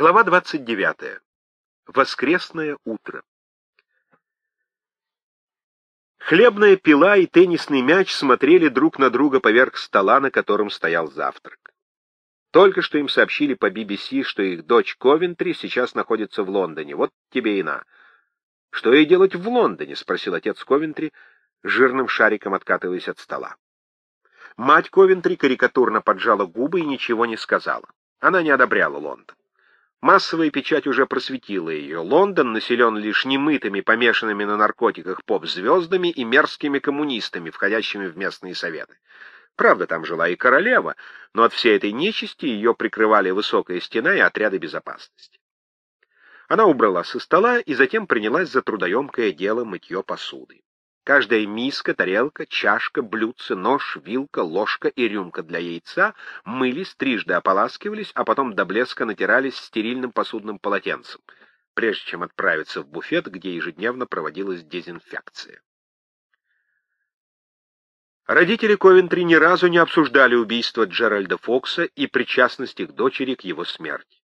Глава 29. Воскресное утро. Хлебная пила и теннисный мяч смотрели друг на друга поверх стола, на котором стоял завтрак. Только что им сообщили по BBC, что их дочь Ковентри сейчас находится в Лондоне. Вот тебе и на. — Что ей делать в Лондоне? — спросил отец Ковентри, жирным шариком откатываясь от стола. Мать Ковентри карикатурно поджала губы и ничего не сказала. Она не одобряла Лондон. Массовая печать уже просветила ее. Лондон населен лишь немытыми, помешанными на наркотиках поп-звездами и мерзкими коммунистами, входящими в местные советы. Правда, там жила и королева, но от всей этой нечисти ее прикрывали высокая стена и отряды безопасности. Она убрала со стола и затем принялась за трудоемкое дело мытье посуды. Каждая миска, тарелка, чашка, блюдце, нож, вилка, ложка и рюмка для яйца мылись, трижды ополаскивались, а потом до блеска натирались стерильным посудным полотенцем, прежде чем отправиться в буфет, где ежедневно проводилась дезинфекция. Родители Ковентри ни разу не обсуждали убийство Джеральда Фокса и причастность их дочери к его смерти.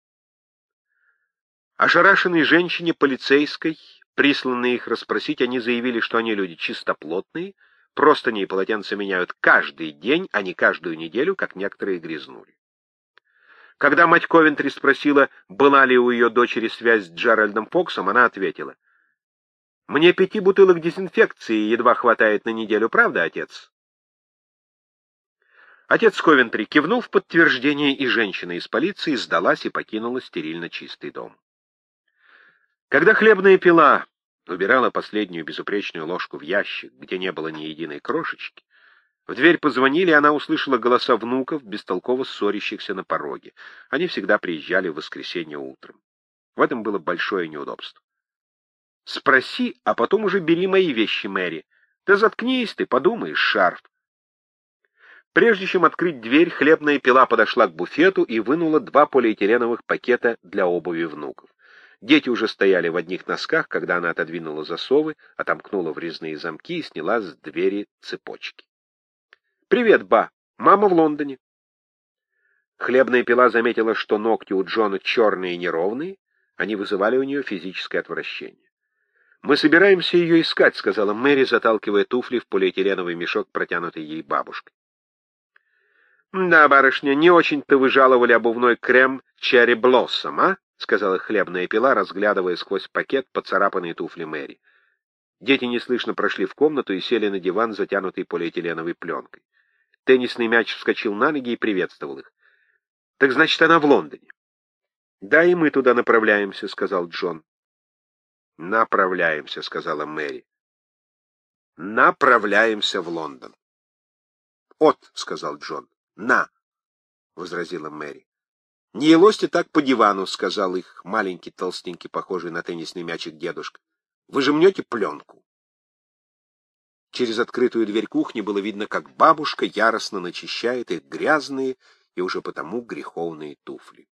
Ошарашенной женщине полицейской Присланные их расспросить, они заявили, что они люди чистоплотные, простыни и полотенца меняют каждый день, а не каждую неделю, как некоторые грязнули. Когда мать Ковентри спросила, была ли у ее дочери связь с Джеральдом Фоксом, она ответила, «Мне пяти бутылок дезинфекции едва хватает на неделю, правда, отец?» Отец Ковентри кивнул в подтверждение, и женщина из полиции сдалась и покинула стерильно чистый дом. Когда хлебная пила убирала последнюю безупречную ложку в ящик, где не было ни единой крошечки, в дверь позвонили, и она услышала голоса внуков, бестолково ссорящихся на пороге. Они всегда приезжали в воскресенье утром. В этом было большое неудобство. «Спроси, а потом уже бери мои вещи, Мэри. Да заткнись ты, подумаешь, шарф». Прежде чем открыть дверь, хлебная пила подошла к буфету и вынула два полиэтиленовых пакета для обуви внуков. Дети уже стояли в одних носках, когда она отодвинула засовы, отомкнула врезные замки и сняла с двери цепочки. «Привет, ба! Мама в Лондоне!» Хлебная пила заметила, что ногти у Джона черные и неровные, они вызывали у нее физическое отвращение. «Мы собираемся ее искать», — сказала Мэри, заталкивая туфли в полиэтиленовый мешок, протянутый ей бабушкой. «Да, барышня, не очень-то вы жаловали обувной крем Черри Блоссом, а?» — сказала хлебная пила, разглядывая сквозь пакет поцарапанные туфли Мэри. Дети неслышно прошли в комнату и сели на диван, затянутый полиэтиленовой пленкой. Теннисный мяч вскочил на ноги и приветствовал их. — Так значит, она в Лондоне? — Да, и мы туда направляемся, — сказал Джон. — Направляемся, — сказала Мэри. — Направляемся в Лондон. — От, — сказал Джон. — На, — возразила Мэри. — Не елосьте так по дивану, — сказал их маленький толстенький, похожий на теннисный мячик дедушка. — Вы же мнете пленку. Через открытую дверь кухни было видно, как бабушка яростно начищает их грязные и уже потому греховные туфли.